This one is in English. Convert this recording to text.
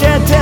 get down.